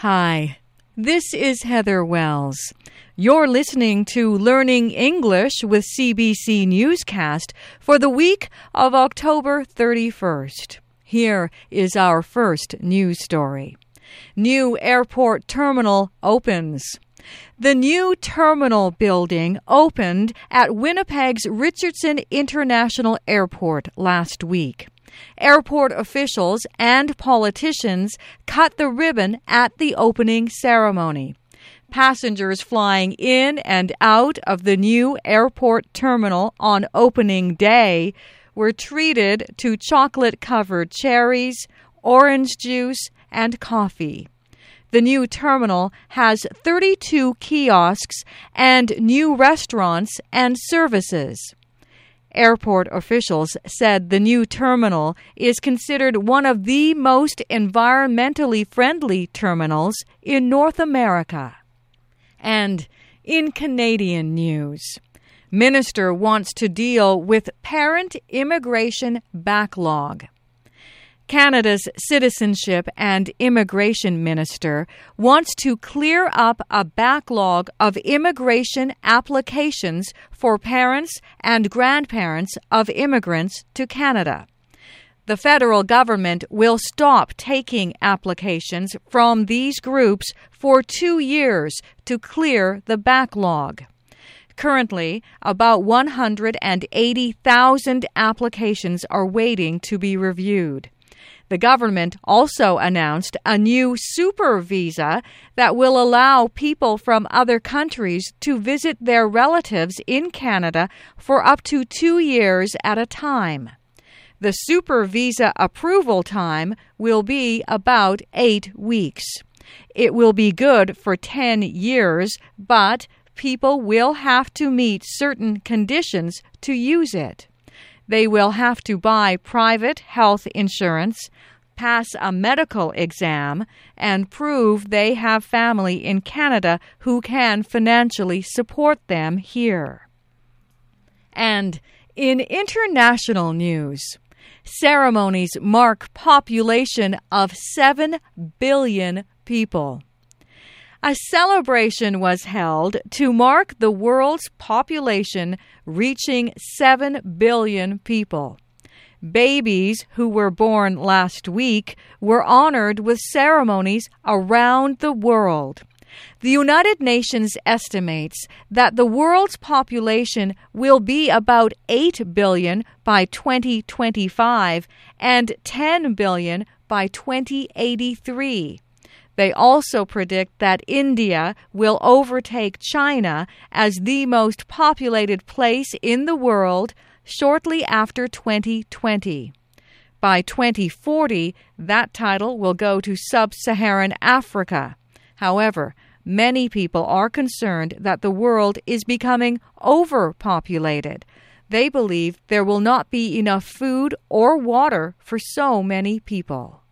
Hi, this is Heather Wells. You're listening to Learning English with CBC Newscast for the week of October 31st. Here is our first news story. New airport terminal opens. The new terminal building opened at Winnipeg's Richardson International Airport last week. Airport officials and politicians cut the ribbon at the opening ceremony. Passengers flying in and out of the new airport terminal on opening day were treated to chocolate covered cherries, orange juice, and coffee. The new terminal has 32 kiosks and new restaurants and services. Airport officials said the new terminal is considered one of the most environmentally friendly terminals in North America. And in Canadian news, Minister wants to deal with parent immigration backlog. Canada's Citizenship and Immigration Minister wants to clear up a backlog of immigration applications for parents and grandparents of immigrants to Canada. The federal government will stop taking applications from these groups for two years to clear the backlog. Currently, about 180,000 applications are waiting to be reviewed. The government also announced a new super visa that will allow people from other countries to visit their relatives in Canada for up to two years at a time. The super visa approval time will be about eight weeks. It will be good for 10 years, but people will have to meet certain conditions to use it. They will have to buy private health insurance, pass a medical exam, and prove they have family in Canada who can financially support them here. And in international news, ceremonies mark population of 7 billion people a celebration was held to mark the world's population reaching 7 billion people. Babies who were born last week were honored with ceremonies around the world. The United Nations estimates that the world's population will be about 8 billion by 2025 and 10 billion by 2083. They also predict that India will overtake China as the most populated place in the world shortly after 2020. By 2040, that title will go to sub Saharan Africa. However, many people are concerned that the world is becoming overpopulated. They believe there will not be enough food or water for so many people.